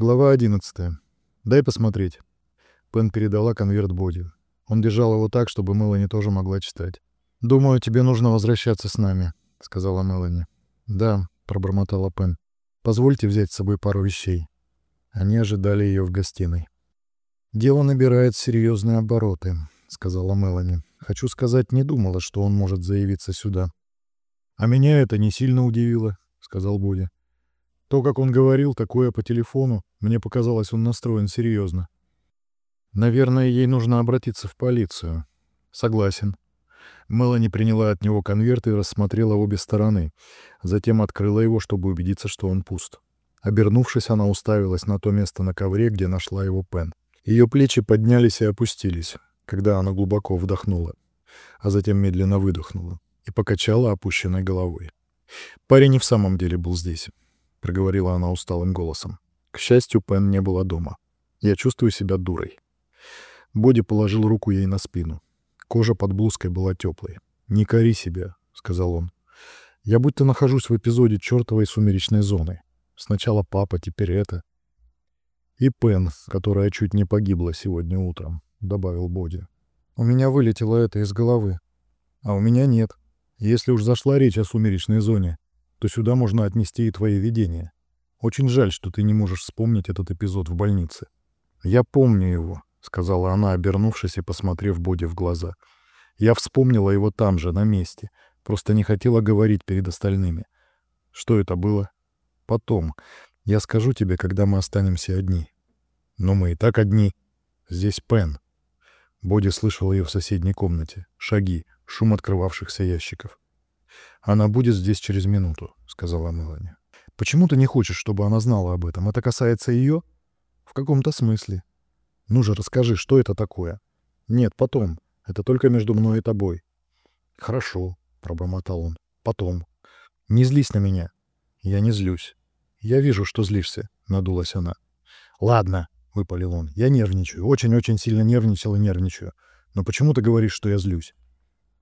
Глава 11. «Дай посмотреть». Пен передала конверт Боди. Он держал его так, чтобы Мелани тоже могла читать. «Думаю, тебе нужно возвращаться с нами», — сказала Мелани. «Да», — пробормотала Пен. «Позвольте взять с собой пару вещей». Они ожидали ее в гостиной. «Дело набирает серьезные обороты», — сказала Мелани. «Хочу сказать, не думала, что он может заявиться сюда». «А меня это не сильно удивило», — сказал Боди. То, как он говорил такое по телефону, мне показалось, он настроен серьезно. Наверное, ей нужно обратиться в полицию. Согласен. Мелани приняла от него конверт и рассмотрела обе стороны. Затем открыла его, чтобы убедиться, что он пуст. Обернувшись, она уставилась на то место на ковре, где нашла его пен. Ее плечи поднялись и опустились, когда она глубоко вдохнула, а затем медленно выдохнула и покачала опущенной головой. Парень и в самом деле был здесь. — проговорила она усталым голосом. К счастью, Пен не была дома. Я чувствую себя дурой. Боди положил руку ей на спину. Кожа под блузкой была теплой. «Не кори себя», — сказал он. «Я будто нахожусь в эпизоде чертовой сумеречной зоны. Сначала папа, теперь это». «И Пен, которая чуть не погибла сегодня утром», — добавил Боди. «У меня вылетело это из головы. А у меня нет. Если уж зашла речь о сумеречной зоне, то сюда можно отнести и твои видения. Очень жаль, что ты не можешь вспомнить этот эпизод в больнице. Я помню его, — сказала она, обернувшись и посмотрев Боди в глаза. Я вспомнила его там же, на месте, просто не хотела говорить перед остальными. Что это было? Потом. Я скажу тебе, когда мы останемся одни. Но мы и так одни. Здесь Пен. Боди слышал ее в соседней комнате. Шаги, шум открывавшихся ящиков. «Она будет здесь через минуту», — сказала Мелани. «Почему ты не хочешь, чтобы она знала об этом? Это касается ее?» «В каком-то смысле». «Ну же, расскажи, что это такое?» «Нет, потом. Это только между мной и тобой». «Хорошо», — пробормотал он. «Потом». «Не злись на меня». «Я не злюсь». «Я вижу, что злишься», — надулась она. «Ладно», — выпалил он. «Я нервничаю. Очень-очень сильно нервничал и нервничаю. Но почему ты говоришь, что я злюсь?»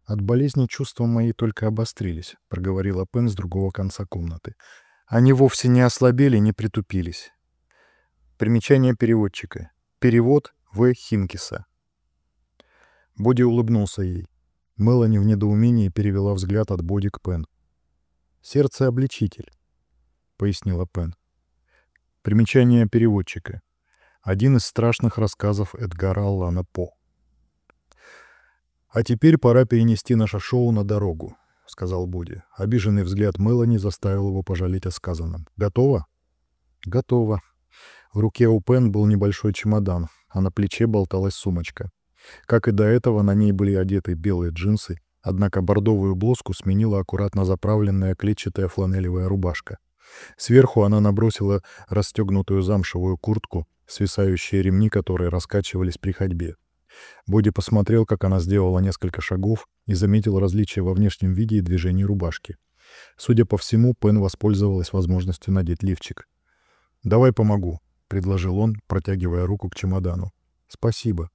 «От болезни чувства мои только обострились», — проговорила Пен с другого конца комнаты. «Они вовсе не ослабели, не притупились». Примечание переводчика. Перевод В. Хинкиса. Боди улыбнулся ей. Мелани в недоумении перевела взгляд от Боди к Пен. «Сердце-обличитель», — пояснила Пен. Примечание переводчика. Один из страшных рассказов Эдгара Аллана По. «А теперь пора перенести наше шоу на дорогу», — сказал Буди. Обиженный взгляд Мелани заставил его пожалеть о сказанном. «Готово?» «Готово». В руке у Пен был небольшой чемодан, а на плече болталась сумочка. Как и до этого, на ней были одеты белые джинсы, однако бордовую блузку сменила аккуратно заправленная клетчатая фланелевая рубашка. Сверху она набросила расстегнутую замшевую куртку, свисающие ремни которой раскачивались при ходьбе. Боди посмотрел, как она сделала несколько шагов и заметил различия во внешнем виде и движении рубашки. Судя по всему, Пен воспользовалась возможностью надеть лифчик. «Давай помогу», — предложил он, протягивая руку к чемодану. «Спасибо».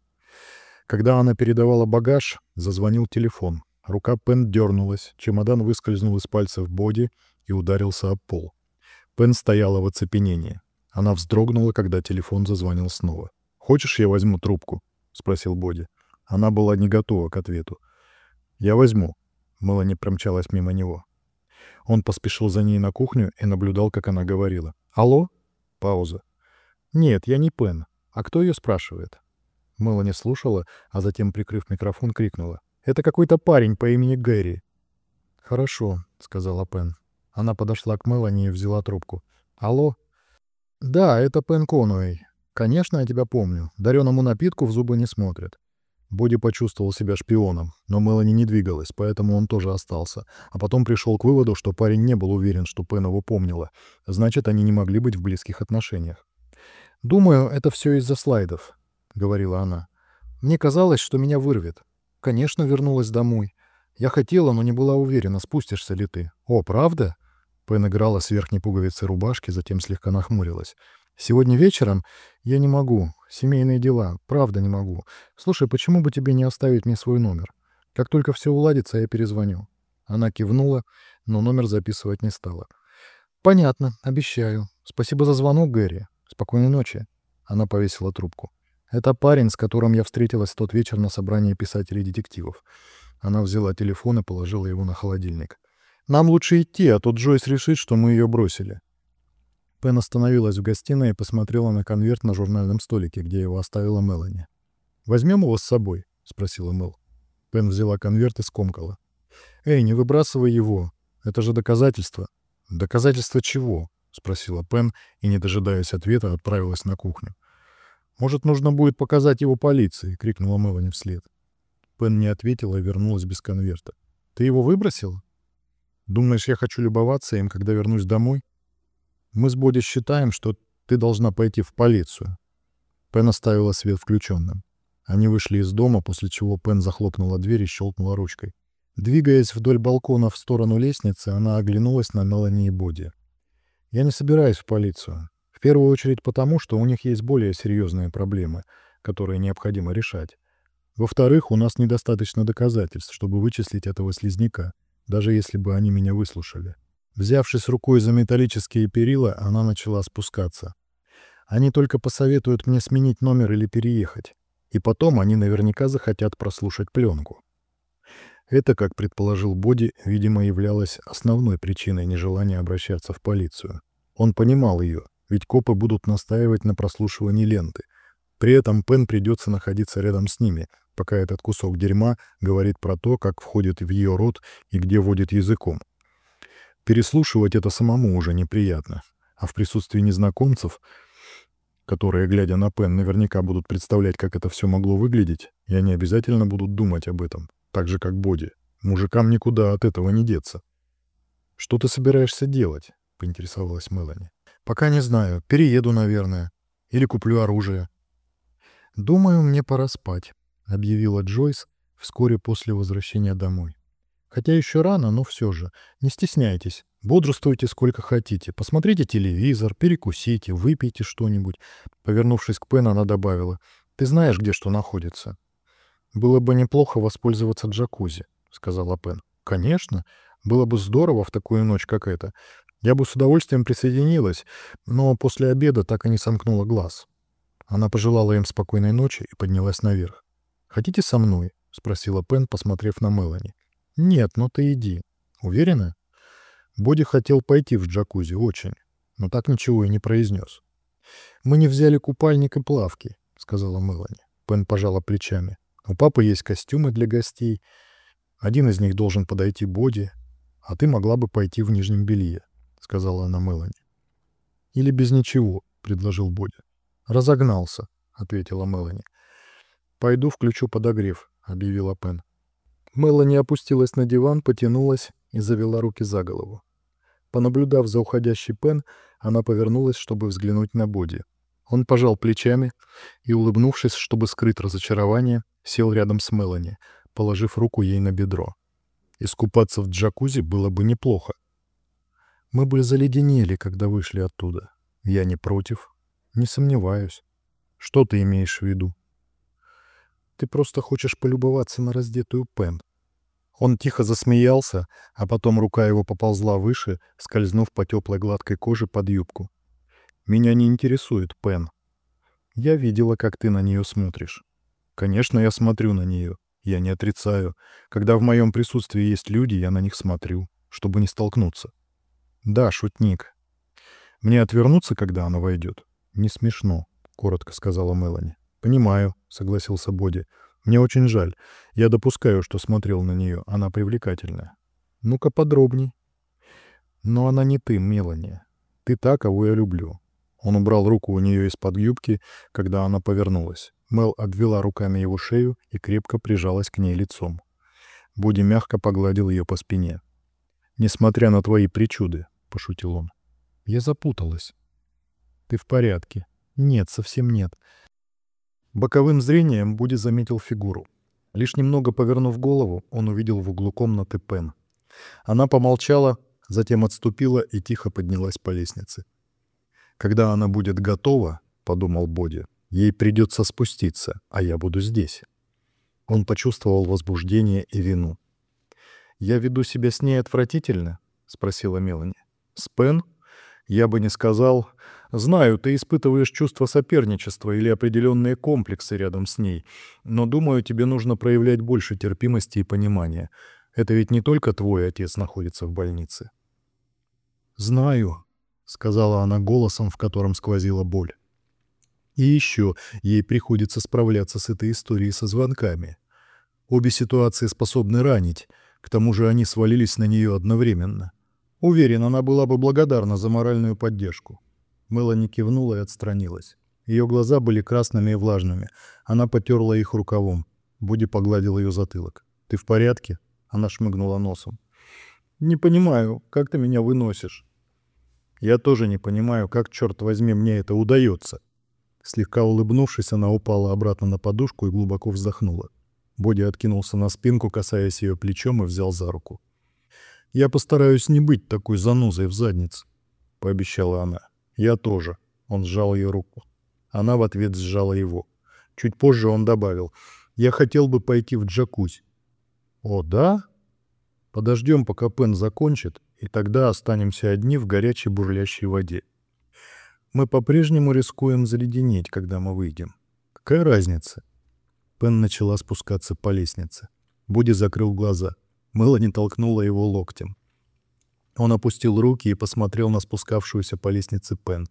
Когда она передавала багаж, зазвонил телефон. Рука Пен дернулась, чемодан выскользнул из пальцев Боди и ударился об пол. Пен стояла в оцепенении. Она вздрогнула, когда телефон зазвонил снова. «Хочешь, я возьму трубку?» — спросил Боди. Она была не готова к ответу. «Я возьму». Мелани промчалась мимо него. Он поспешил за ней на кухню и наблюдал, как она говорила. «Алло?» Пауза. «Нет, я не Пен. А кто ее спрашивает?» Мелани слушала, а затем, прикрыв микрофон, крикнула. «Это какой-то парень по имени Гэри». «Хорошо», — сказала Пен. Она подошла к Мелани и взяла трубку. «Алло?» «Да, это Пен Конуэй. «Конечно, я тебя помню. Дареному напитку в зубы не смотрят». Боди почувствовал себя шпионом, но Мелани не двигалась, поэтому он тоже остался. А потом пришел к выводу, что парень не был уверен, что Пен его помнила. Значит, они не могли быть в близких отношениях. «Думаю, это все из-за слайдов», — говорила она. «Мне казалось, что меня вырвет. Конечно, вернулась домой. Я хотела, но не была уверена, спустишься ли ты. О, правда?» Пен играла с верхней пуговицей рубашки, затем слегка нахмурилась. Сегодня вечером я не могу. Семейные дела. Правда не могу. Слушай, почему бы тебе не оставить мне свой номер? Как только все уладится, я перезвоню». Она кивнула, но номер записывать не стала. «Понятно. Обещаю. Спасибо за звонок, Гэри. Спокойной ночи. Она повесила трубку. Это парень, с которым я встретилась тот вечер на собрании писателей-детективов. Она взяла телефон и положила его на холодильник. «Нам лучше идти, а то Джойс решит, что мы ее бросили». Пен остановилась в гостиной и посмотрела на конверт на журнальном столике, где его оставила Мелани. «Возьмем его с собой?» — спросила Мел. Пен взяла конверт и скомкала. «Эй, не выбрасывай его. Это же доказательство». «Доказательство чего?» — спросила Пен и, не дожидаясь ответа, отправилась на кухню. «Может, нужно будет показать его полиции?» — крикнула Мелани вслед. Пен не ответила и вернулась без конверта. «Ты его выбросил? Думаешь, я хочу любоваться им, когда вернусь домой? Мы с Боди считаем, что ты должна пойти в полицию». Пен оставила свет включенным. Они вышли из дома, после чего Пен захлопнула дверь и щелкнула ручкой. Двигаясь вдоль балкона в сторону лестницы, она оглянулась на Мелани и Боди. «Я не собираюсь в полицию. В первую очередь потому, что у них есть более серьезные проблемы, которые необходимо решать. Во-вторых, у нас недостаточно доказательств, чтобы вычислить этого слизняка, даже если бы они меня выслушали». Взявшись рукой за металлические перила, она начала спускаться. «Они только посоветуют мне сменить номер или переехать и потом они наверняка захотят прослушать пленку. Это, как предположил Боди, видимо, являлось основной причиной нежелания обращаться в полицию. Он понимал ее, ведь копы будут настаивать на прослушивании ленты. При этом Пен придется находиться рядом с ними, пока этот кусок дерьма говорит про то, как входит в ее рот и где водит языком. Переслушивать это самому уже неприятно, а в присутствии незнакомцев — которые, глядя на Пен, наверняка будут представлять, как это все могло выглядеть, и они обязательно будут думать об этом, так же, как Боди. Мужикам никуда от этого не деться. «Что ты собираешься делать?» — поинтересовалась Мелани. «Пока не знаю. Перееду, наверное. Или куплю оружие». «Думаю, мне пора спать», — объявила Джойс вскоре после возвращения домой. «Хотя еще рано, но все же. Не стесняйтесь. Бодрствуйте сколько хотите, посмотрите телевизор, перекусите, выпейте что-нибудь. Повернувшись к Пен, она добавила, «Ты знаешь, где что находится?» «Было бы неплохо воспользоваться джакузи», — сказала Пен. «Конечно. Было бы здорово в такую ночь, как эта. Я бы с удовольствием присоединилась, но после обеда так и не сомкнула глаз». Она пожелала им спокойной ночи и поднялась наверх. «Хотите со мной?» — спросила Пен, посмотрев на Мелани. «Нет, но ты иди. Уверена?» Боди хотел пойти в джакузи очень, но так ничего и не произнес. «Мы не взяли купальник и плавки», — сказала Мелани. Пен пожала плечами. «У папы есть костюмы для гостей. Один из них должен подойти Боди, а ты могла бы пойти в нижнем белье», — сказала она Мелани. «Или без ничего», — предложил Боди. «Разогнался», — ответила Мелани. «Пойду включу подогрев», — объявила Пен. Мелани опустилась на диван, потянулась и завела руки за голову. Понаблюдав за уходящей Пен, она повернулась, чтобы взглянуть на Боди. Он пожал плечами и, улыбнувшись, чтобы скрыть разочарование, сел рядом с Мелани, положив руку ей на бедро. Искупаться в джакузи было бы неплохо. Мы бы заледенели, когда вышли оттуда. Я не против. Не сомневаюсь. Что ты имеешь в виду? Ты просто хочешь полюбоваться на раздетую Пен, он тихо засмеялся, а потом рука его поползла выше, скользнув по теплой гладкой коже под юбку. «Меня не интересует Пен. Я видела, как ты на нее смотришь. Конечно, я смотрю на нее. Я не отрицаю. Когда в моем присутствии есть люди, я на них смотрю, чтобы не столкнуться. Да, шутник. Мне отвернуться, когда она войдет? Не смешно, — коротко сказала Мелани. Понимаю, — согласился Боди. Мне очень жаль. Я допускаю, что смотрел на нее. Она привлекательная. Ну-ка подробней. Но она не ты, Мелани. Ты та, кого я люблю. Он убрал руку у нее из-под юбки, когда она повернулась. Мел обвела руками его шею и крепко прижалась к ней лицом. Буди мягко погладил ее по спине. «Несмотря на твои причуды», — пошутил он. «Я запуталась». «Ты в порядке?» «Нет, совсем нет. Боковым зрением Буди заметил фигуру. Лишь немного повернув голову, он увидел в углу комнаты Пен. Она помолчала, затем отступила и тихо поднялась по лестнице. «Когда она будет готова, — подумал Боди, — ей придется спуститься, а я буду здесь». Он почувствовал возбуждение и вину. «Я веду себя с ней отвратительно?» — спросила Мелани. «С Пен? Я бы не сказал, Знаю, ты испытываешь чувство соперничества или определенные комплексы рядом с ней, но думаю, тебе нужно проявлять больше терпимости и понимания. Это ведь не только твой отец находится в больнице. «Знаю», — сказала она голосом, в котором сквозила боль. И еще ей приходится справляться с этой историей со звонками. Обе ситуации способны ранить, к тому же они свалились на нее одновременно. Уверен, она была бы благодарна за моральную поддержку. Мелани кивнула и отстранилась. Ее глаза были красными и влажными. Она потерла их рукавом. Буди погладил ее затылок. «Ты в порядке?» Она шмыгнула носом. «Не понимаю, как ты меня выносишь?» «Я тоже не понимаю, как, черт возьми, мне это удается». Слегка улыбнувшись, она упала обратно на подушку и глубоко вздохнула. Боди откинулся на спинку, касаясь ее плечом, и взял за руку. «Я постараюсь не быть такой занозой в заднице», — пообещала она. «Я тоже». Он сжал ее руку. Она в ответ сжала его. Чуть позже он добавил. «Я хотел бы пойти в джакузи». «О, да?» «Подождем, пока Пен закончит, и тогда останемся одни в горячей бурлящей воде. Мы по-прежнему рискуем заледенеть, когда мы выйдем. Какая разница?» Пен начала спускаться по лестнице. Буди закрыл глаза. Мелани толкнула его локтем. Он опустил руки и посмотрел на спускавшуюся по лестнице Пен.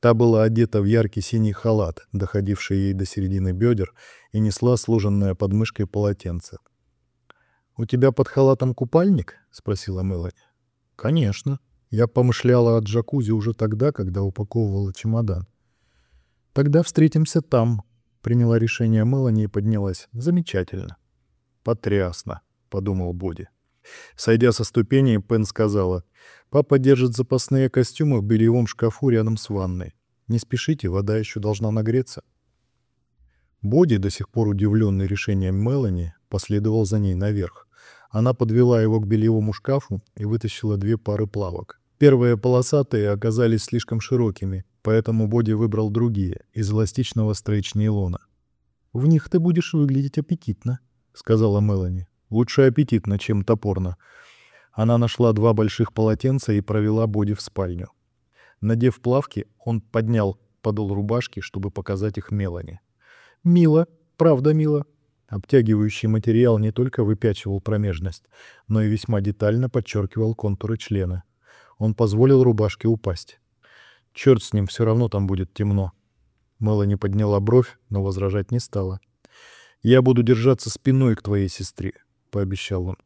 Та была одета в яркий синий халат, доходивший ей до середины бедер, и несла сложенное под мышкой полотенце. «У тебя под халатом купальник?» — спросила Мелани. «Конечно. Я помышляла о джакузи уже тогда, когда упаковывала чемодан. Тогда встретимся там», — приняла решение Мелани и поднялась. «Замечательно». «Потрясно», — подумал Боди. Сойдя со ступеней, Пен сказала, «Папа держит запасные костюмы в бельевом шкафу рядом с ванной. Не спешите, вода еще должна нагреться». Боди, до сих пор удивленный решением Мелани, последовал за ней наверх. Она подвела его к бельевому шкафу и вытащила две пары плавок. Первые полосатые оказались слишком широкими, поэтому Боди выбрал другие, из эластичного стрейч-нейлона. «В них ты будешь выглядеть аппетитно», — сказала Мелани. Лучше аппетитно, чем топорно. Она нашла два больших полотенца и провела Боди в спальню. Надев плавки, он поднял подол рубашки, чтобы показать их Мелани. «Мило, правда мило». Обтягивающий материал не только выпячивал промежность, но и весьма детально подчеркивал контуры члена. Он позволил рубашке упасть. Черт с ним, все равно там будет темно. Мелани подняла бровь, но возражать не стала. «Я буду держаться спиной к твоей сестре пообещал он.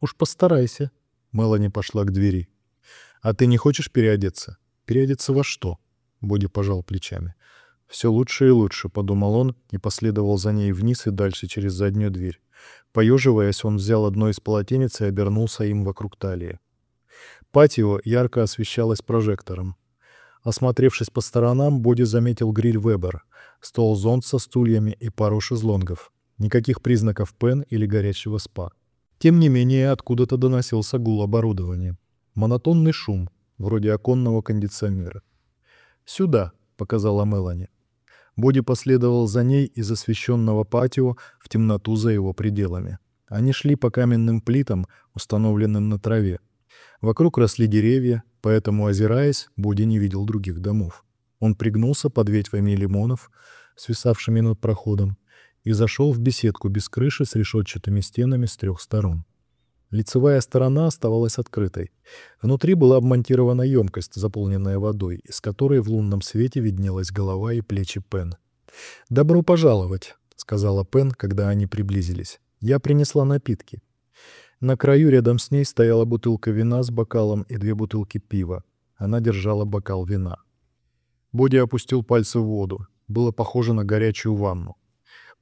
«Уж постарайся». Мелани пошла к двери. «А ты не хочешь переодеться?» «Переодеться во что?» Боди пожал плечами. «Все лучше и лучше», — подумал он и последовал за ней вниз и дальше через заднюю дверь. Поеживаясь, он взял одно из полотенец и обернулся им вокруг талии. Патио ярко освещалось прожектором. Осмотревшись по сторонам, Боди заметил гриль Вебер, стол-зонт со стульями и пару шезлонгов. Никаких признаков пен или горячего спа. Тем не менее, откуда-то доносился гул оборудования. Монотонный шум, вроде оконного кондиционера. «Сюда», — показала Мелани. Боди последовал за ней из освещенного патио в темноту за его пределами. Они шли по каменным плитам, установленным на траве. Вокруг росли деревья, поэтому, озираясь, Боди не видел других домов. Он пригнулся под ветвями лимонов, свисавшими над проходом, и зашел в беседку без крыши с решетчатыми стенами с трех сторон. Лицевая сторона оставалась открытой. Внутри была обмонтирована емкость, заполненная водой, из которой в лунном свете виднелась голова и плечи Пен. «Добро пожаловать», — сказала Пен, когда они приблизились. «Я принесла напитки». На краю рядом с ней стояла бутылка вина с бокалом и две бутылки пива. Она держала бокал вина. Боди опустил пальцы в воду. Было похоже на горячую ванну.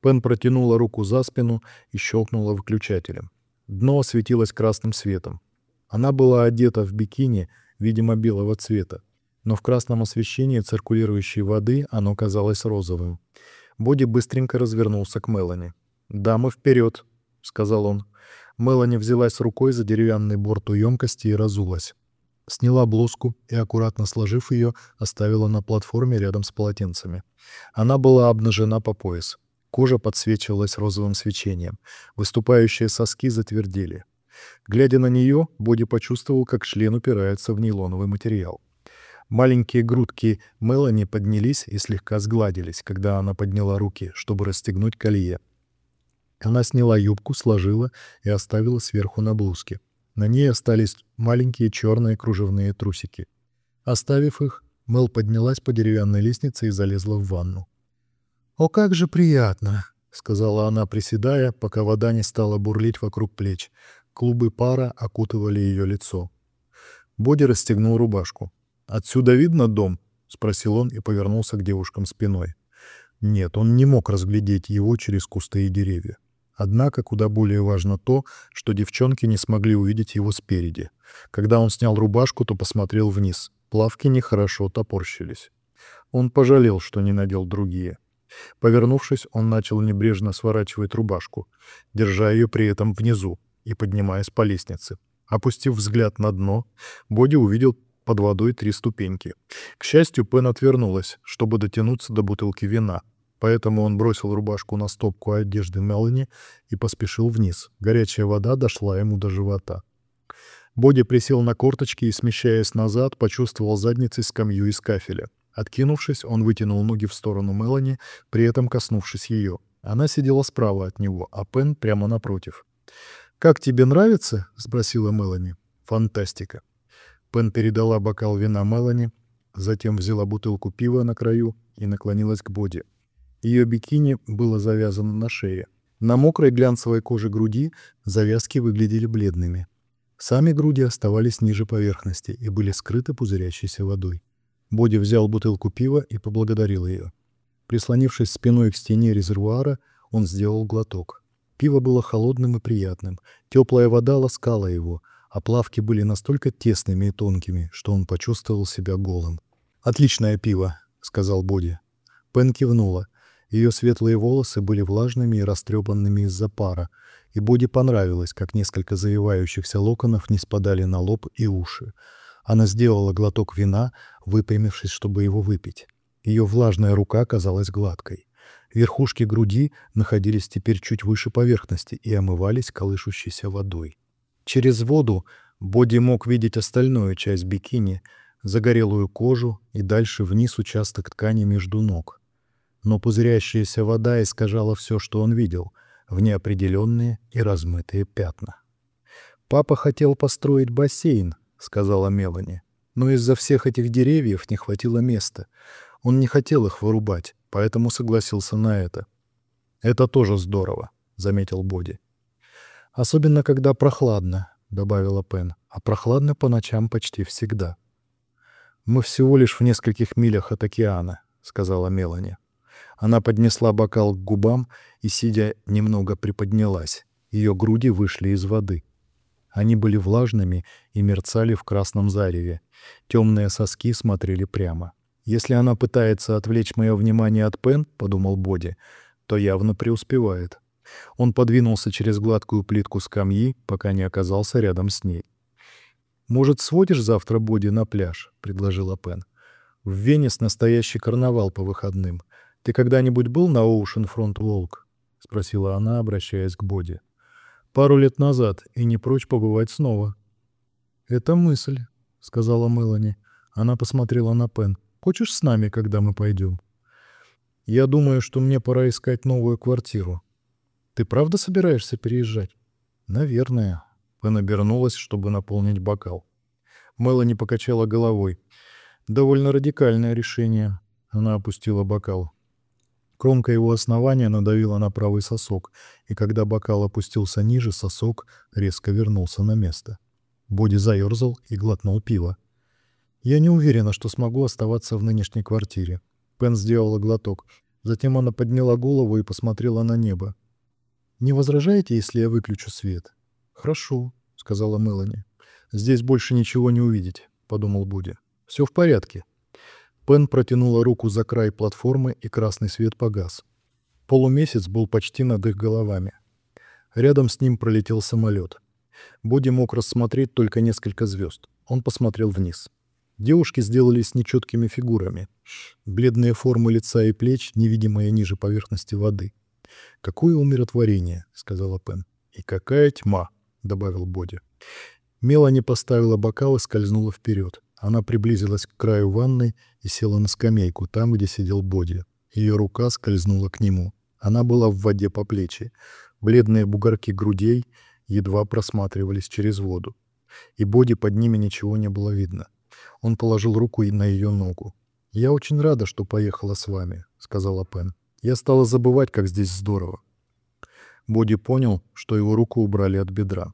Пен протянула руку за спину и щелкнула выключателем. Дно осветилось красным светом. Она была одета в бикини, видимо, белого цвета, но в красном освещении циркулирующей воды оно казалось розовым. Боди быстренько развернулся к Мелани. «Дамы, вперед!» — сказал он. Мелани взялась рукой за деревянный борт у емкости и разулась. Сняла блузку и, аккуратно сложив ее, оставила на платформе рядом с полотенцами. Она была обнажена по пояс. Кожа подсвечивалась розовым свечением. Выступающие соски затвердели. Глядя на нее, Боди почувствовал, как член упирается в нейлоновый материал. Маленькие грудки Мелани поднялись и слегка сгладились, когда она подняла руки, чтобы расстегнуть колье. Она сняла юбку, сложила и оставила сверху на блузке. На ней остались маленькие черные кружевные трусики. Оставив их, Мел поднялась по деревянной лестнице и залезла в ванну. «О, как же приятно!» — сказала она, приседая, пока вода не стала бурлить вокруг плеч. Клубы пара окутывали ее лицо. Боди расстегнул рубашку. «Отсюда видно дом?» — спросил он и повернулся к девушкам спиной. Нет, он не мог разглядеть его через кусты и деревья. Однако куда более важно то, что девчонки не смогли увидеть его спереди. Когда он снял рубашку, то посмотрел вниз. Плавки нехорошо топорщились. Он пожалел, что не надел другие. Повернувшись, он начал небрежно сворачивать рубашку, держа ее при этом внизу и поднимаясь по лестнице. Опустив взгляд на дно, Боди увидел под водой три ступеньки. К счастью, Пен отвернулась, чтобы дотянуться до бутылки вина, поэтому он бросил рубашку на стопку одежды Мелани и поспешил вниз. Горячая вода дошла ему до живота. Боди присел на корточки и, смещаясь назад, почувствовал задницей скамью из кафеля. Откинувшись, он вытянул ноги в сторону Мелани, при этом коснувшись ее. Она сидела справа от него, а Пен прямо напротив. «Как тебе нравится?» — спросила Мелани. «Фантастика». Пен передала бокал вина Мелани, затем взяла бутылку пива на краю и наклонилась к Боди. Ее бикини было завязано на шее. На мокрой глянцевой коже груди завязки выглядели бледными. Сами груди оставались ниже поверхности и были скрыты пузырящейся водой. Боди взял бутылку пива и поблагодарил ее. Прислонившись спиной к стене резервуара, он сделал глоток. Пиво было холодным и приятным. Теплая вода ласкала его, а плавки были настолько тесными и тонкими, что он почувствовал себя голым. «Отличное пиво», — сказал Боди. Пен кивнула. Ее светлые волосы были влажными и растрепанными из-за пара, и Боди понравилось, как несколько завивающихся локонов не спадали на лоб и уши. Она сделала глоток вина, выпрямившись, чтобы его выпить. Ее влажная рука казалась гладкой. Верхушки груди находились теперь чуть выше поверхности и омывались колышущейся водой. Через воду Боди мог видеть остальную часть бикини, загорелую кожу и дальше вниз участок ткани между ног но пузырящаяся вода искажала все, что он видел, в неопределенные и размытые пятна. «Папа хотел построить бассейн», — сказала Мелани, «но из-за всех этих деревьев не хватило места. Он не хотел их вырубать, поэтому согласился на это». «Это тоже здорово», — заметил Боди. «Особенно, когда прохладно», — добавила Пен, «а прохладно по ночам почти всегда». «Мы всего лишь в нескольких милях от океана», — сказала Мелани. Она поднесла бокал к губам и, сидя, немного приподнялась. Ее груди вышли из воды. Они были влажными и мерцали в красном зареве. Темные соски смотрели прямо. «Если она пытается отвлечь мое внимание от Пен, — подумал Боди, — то явно преуспевает». Он подвинулся через гладкую плитку скамьи, пока не оказался рядом с ней. «Может, сводишь завтра Боди на пляж?» — предложила Пен. «В Венес настоящий карнавал по выходным. «Ты когда-нибудь был на Оушенфронт Волк?» — спросила она, обращаясь к Боди. «Пару лет назад, и не прочь побывать снова». «Это мысль», — сказала Мелани. Она посмотрела на Пен. «Хочешь с нами, когда мы пойдем?» «Я думаю, что мне пора искать новую квартиру». «Ты правда собираешься переезжать?» «Наверное». Пен обернулась, чтобы наполнить бокал. Мелани покачала головой. «Довольно радикальное решение». Она опустила бокал. Кромка его основания надавила на правый сосок, и когда бокал опустился ниже, сосок резко вернулся на место. Боди заерзал и глотнул пиво. «Я не уверена, что смогу оставаться в нынешней квартире». Пен сделала глоток. Затем она подняла голову и посмотрела на небо. «Не возражаете, если я выключу свет?» «Хорошо», — сказала Мелани. «Здесь больше ничего не увидеть», — подумал Буди. «Все в порядке». Пен протянула руку за край платформы, и красный свет погас. Полумесяц был почти над их головами. Рядом с ним пролетел самолет. Боди мог рассмотреть только несколько звезд. Он посмотрел вниз. Девушки сделались нечеткими фигурами. Бледные формы лица и плеч, невидимые ниже поверхности воды. «Какое умиротворение!» — сказала Пен. «И какая тьма!» — добавил Боди. Мелани поставила бокал и скользнула вперед. Она приблизилась к краю ванной и села на скамейку, там, где сидел Боди. Ее рука скользнула к нему. Она была в воде по плечи. Бледные бугорки грудей едва просматривались через воду. И Боди под ними ничего не было видно. Он положил руку на ее ногу. «Я очень рада, что поехала с вами», — сказала Пен. «Я стала забывать, как здесь здорово». Боди понял, что его руку убрали от бедра.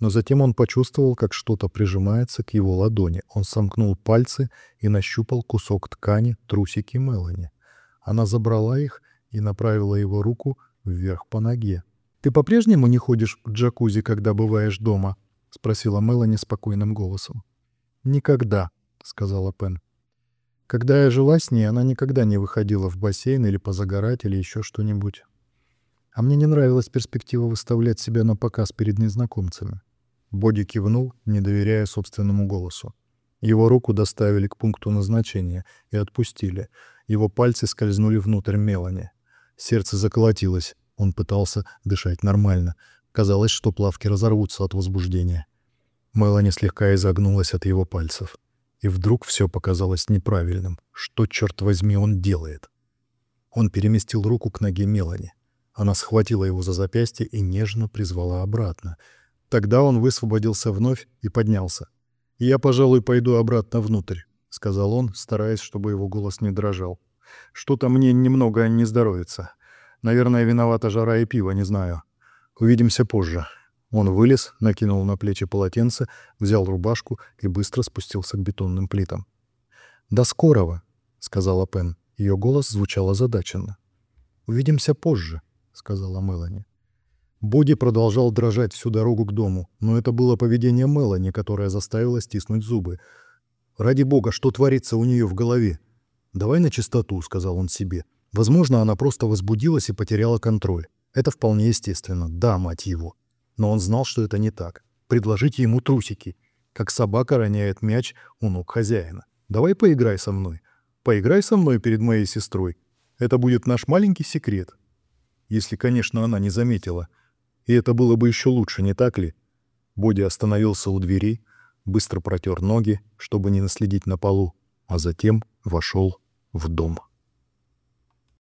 Но затем он почувствовал, как что-то прижимается к его ладони. Он сомкнул пальцы и нащупал кусок ткани трусики Мелани. Она забрала их и направила его руку вверх по ноге. «Ты по-прежнему не ходишь в джакузи, когда бываешь дома?» — спросила Мелани спокойным голосом. «Никогда», — сказала Пен. «Когда я жила с ней, она никогда не выходила в бассейн или позагорать, или еще что-нибудь. А мне не нравилась перспектива выставлять себя на показ перед незнакомцами. Боди кивнул, не доверяя собственному голосу. Его руку доставили к пункту назначения и отпустили. Его пальцы скользнули внутрь Мелани. Сердце заколотилось. Он пытался дышать нормально. Казалось, что плавки разорвутся от возбуждения. Мелани слегка изогнулась от его пальцев. И вдруг все показалось неправильным. Что, черт возьми, он делает? Он переместил руку к ноге Мелани. Она схватила его за запястье и нежно призвала обратно. Тогда он высвободился вновь и поднялся. «Я, пожалуй, пойду обратно внутрь», — сказал он, стараясь, чтобы его голос не дрожал. «Что-то мне немного не здоровится. Наверное, виновата жара и пиво, не знаю. Увидимся позже». Он вылез, накинул на плечи полотенце, взял рубашку и быстро спустился к бетонным плитам. «До скорого», — сказала Пен. Ее голос звучал озадаченно. «Увидимся позже», — сказала Мелани. Боди продолжал дрожать всю дорогу к дому, но это было поведение Мелани, которое заставило стиснуть зубы. «Ради бога, что творится у нее в голове?» «Давай на чистоту», — сказал он себе. Возможно, она просто возбудилась и потеряла контроль. Это вполне естественно. Да, мать его. Но он знал, что это не так. Предложите ему трусики. Как собака роняет мяч у ног хозяина. «Давай поиграй со мной. Поиграй со мной перед моей сестрой. Это будет наш маленький секрет. Если, конечно, она не заметила. И это было бы еще лучше, не так ли? Боди остановился у двери, быстро протер ноги, чтобы не наследить на полу, а затем вошел в дом.